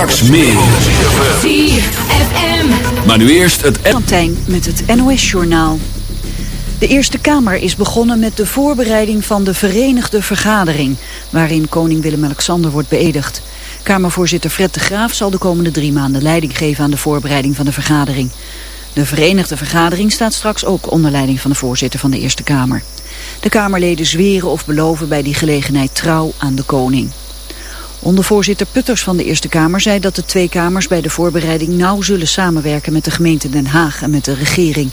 Straks meer. ZFM. Maar nu eerst het... Kantijn met het NOS-journaal. De Eerste Kamer is begonnen met de voorbereiding van de Verenigde Vergadering, waarin koning Willem-Alexander wordt beëdigd. Kamervoorzitter Fred de Graaf zal de komende drie maanden leiding geven aan de voorbereiding van de vergadering. De Verenigde Vergadering staat straks ook onder leiding van de voorzitter van de Eerste Kamer. De Kamerleden zweren of beloven bij die gelegenheid trouw aan de koning. Ondervoorzitter Putters van de Eerste Kamer zei dat de twee kamers bij de voorbereiding nauw zullen samenwerken met de gemeente Den Haag en met de regering.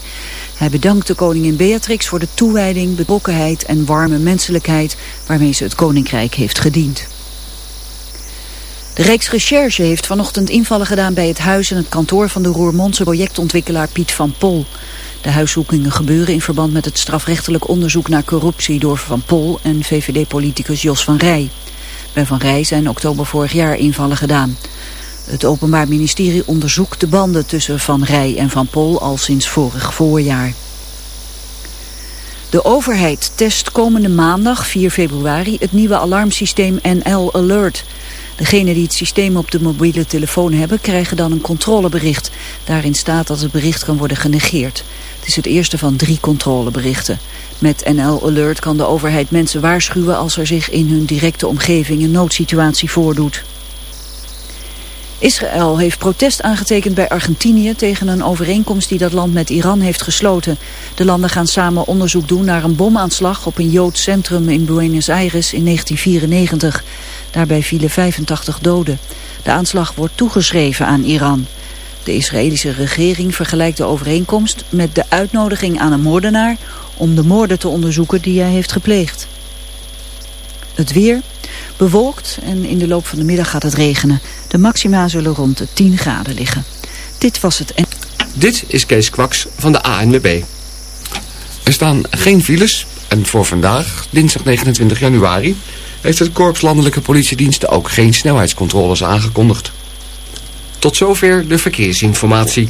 Hij bedankt de koningin Beatrix voor de toewijding, betrokkenheid en warme menselijkheid waarmee ze het koninkrijk heeft gediend. De Rijksrecherche heeft vanochtend invallen gedaan bij het huis en het kantoor van de Roermondse projectontwikkelaar Piet van Pol. De huiszoekingen gebeuren in verband met het strafrechtelijk onderzoek naar corruptie door Van Pol en VVD-politicus Jos van Rij. Bij Van Rij zijn oktober vorig jaar invallen gedaan. Het Openbaar Ministerie onderzoekt de banden tussen Van Rij en Van Pol al sinds vorig voorjaar. De overheid test komende maandag 4 februari het nieuwe alarmsysteem NL Alert. Degenen die het systeem op de mobiele telefoon hebben krijgen dan een controlebericht. Daarin staat dat het bericht kan worden genegeerd. Het is het eerste van drie controleberichten. Met NL Alert kan de overheid mensen waarschuwen als er zich in hun directe omgeving een noodsituatie voordoet. Israël heeft protest aangetekend bij Argentinië tegen een overeenkomst die dat land met Iran heeft gesloten. De landen gaan samen onderzoek doen naar een bomaanslag op een Joods centrum in Buenos Aires in 1994. Daarbij vielen 85 doden. De aanslag wordt toegeschreven aan Iran. De Israëlische regering vergelijkt de overeenkomst met de uitnodiging aan een moordenaar om de moorden te onderzoeken die hij heeft gepleegd. Het weer bewolkt en in de loop van de middag gaat het regenen. De maxima zullen rond de 10 graden liggen. Dit was het... Dit is Kees Kwaks van de ANWB. Er staan geen files en voor vandaag, dinsdag 29 januari... heeft het Korps Landelijke Politiediensten ook geen snelheidscontroles aangekondigd. Tot zover de verkeersinformatie.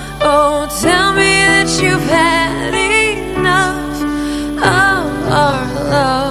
Tell me that you've had enough of our love.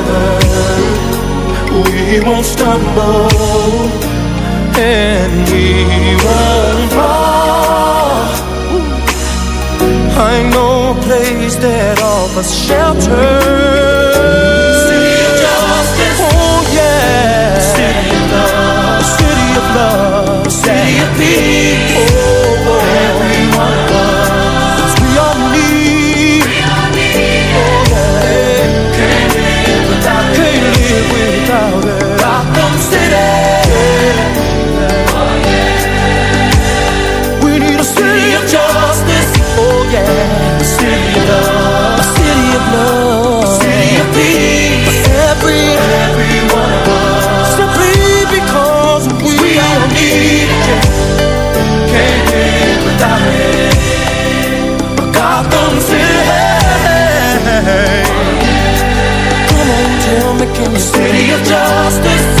We won't stumble. And we won't fall I know a place that offers shelter. City of justice. Oh yeah. City of love. City of love. City of peace. Oh, City of justice.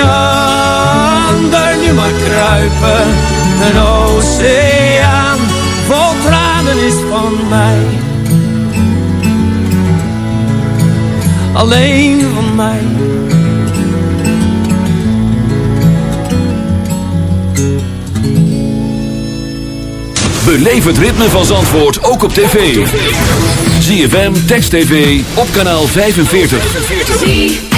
oceaan, daar nu maar kruipen. Een oceaan vol tranen is van mij. Alleen van mij. Beleef het ritme van Zandvoort ook op tv. ZFM, Text TV, op kanaal 45.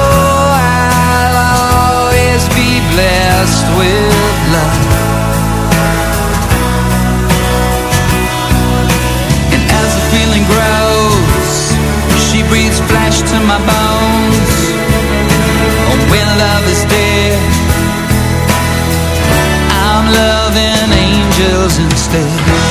blessed with love. And as the feeling grows, she breathes flesh to my bones. Oh, when love is dead, I'm loving angels instead.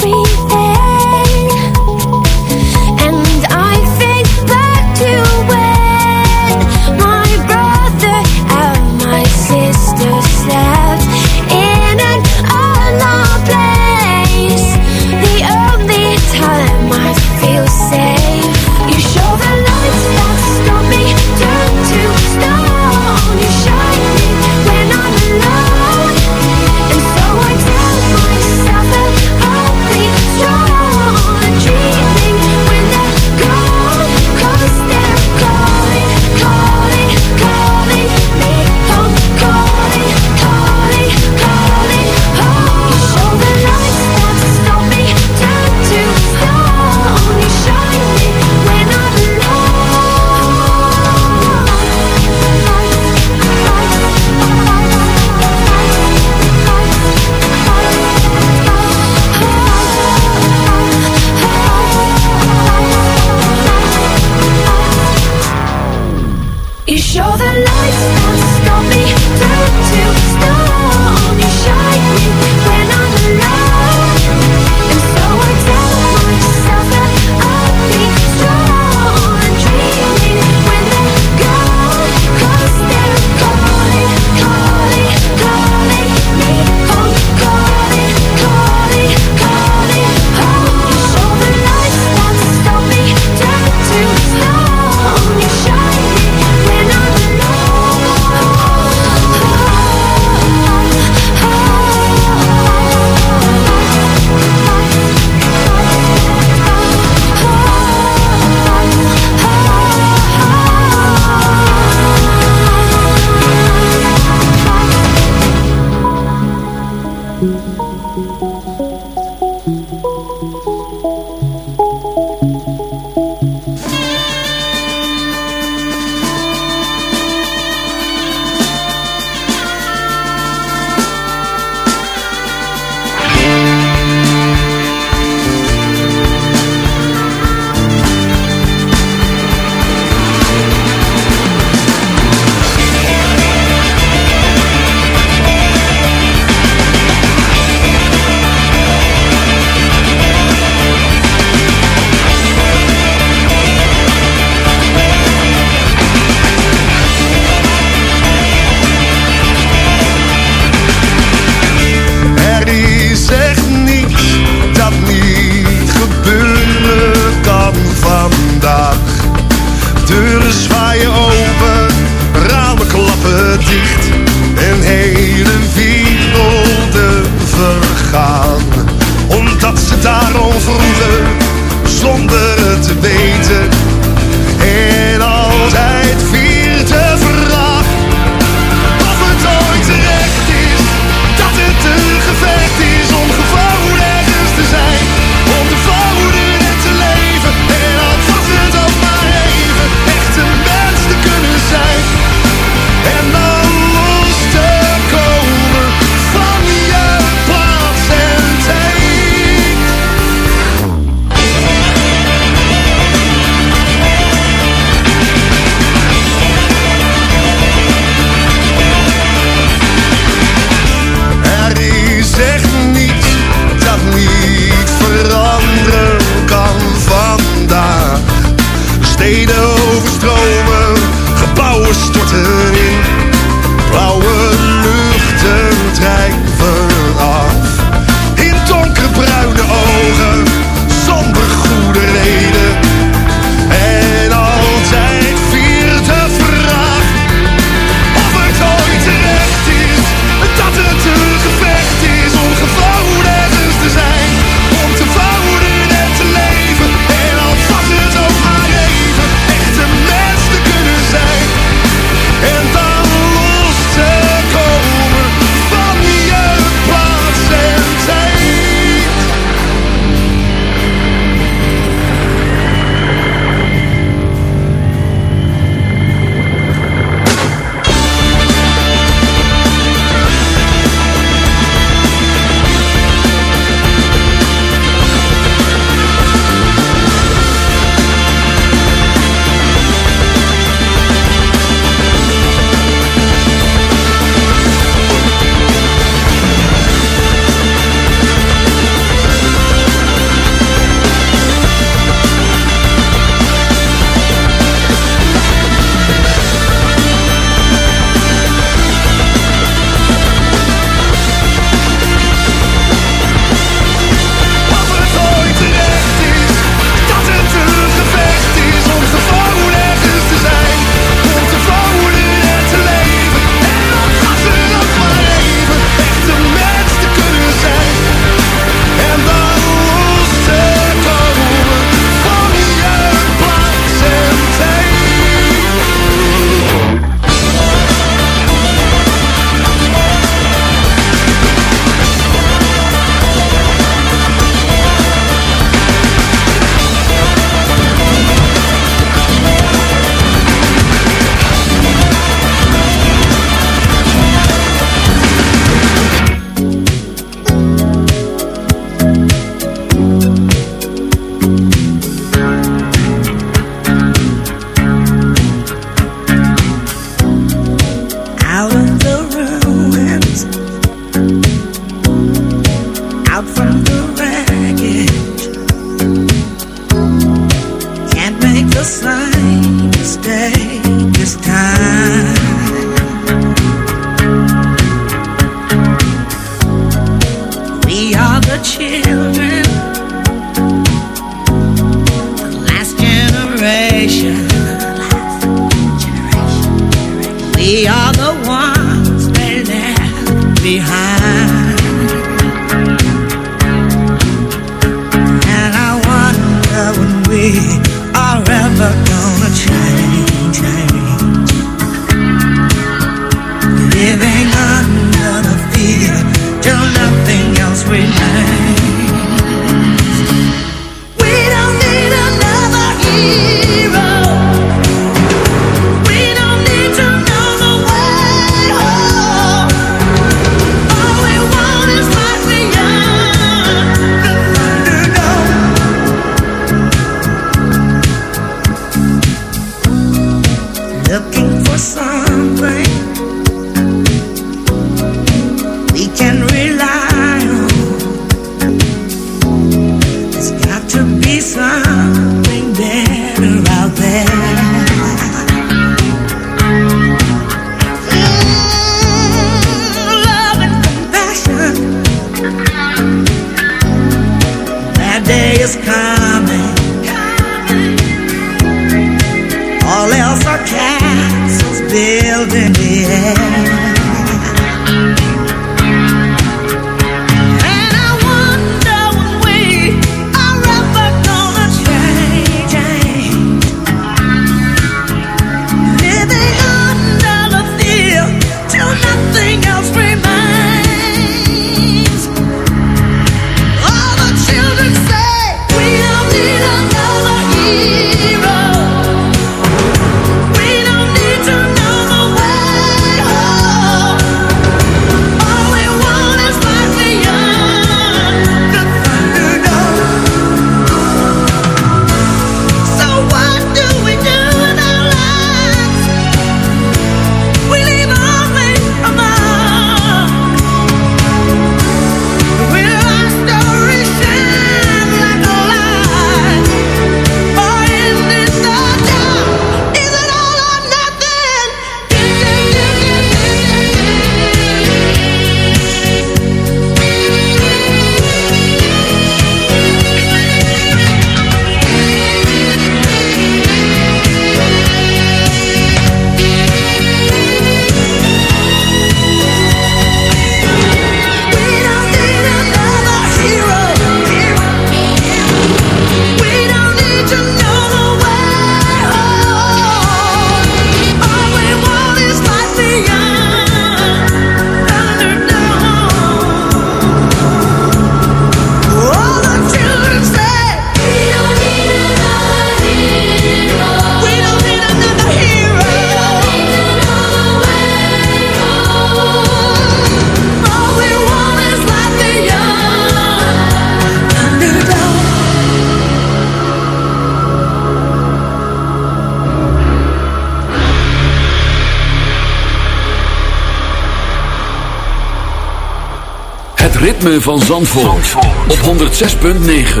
Ritme van Zandvoort, op 106.9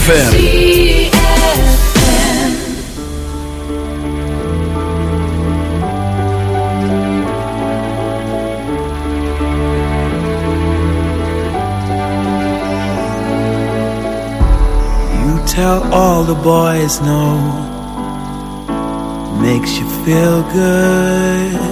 FM. You tell all the boys no. Makes you feel good.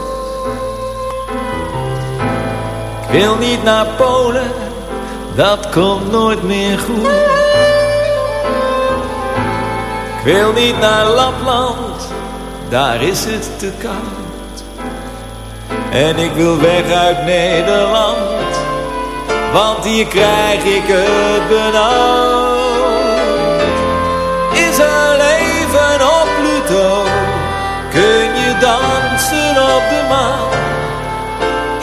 Wil niet naar Polen, dat komt nooit meer goed. Ik wil niet naar Lapland, daar is het te koud. En ik wil weg uit Nederland, want hier krijg ik het benauwd. Is er leven op Pluto? Kun je dansen op de maan?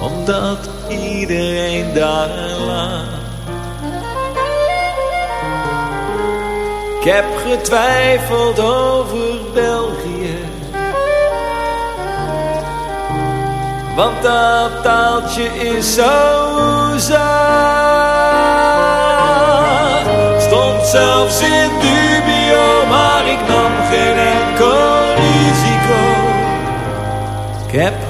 Omdat iedereen daar laat Ik heb getwijfeld over België. Want dat taaltje is zo zacht. Stond zelfs in dubio, maar ik nam geen enkel risico. Ik heb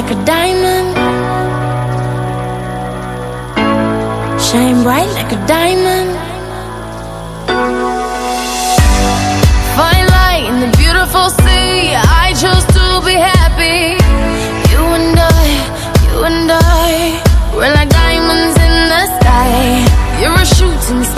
like a diamond. Shine bright like a diamond. Find light in the beautiful sea. I chose to be happy. You and I, you and I, we're like diamonds in the sky. You're a shooting star,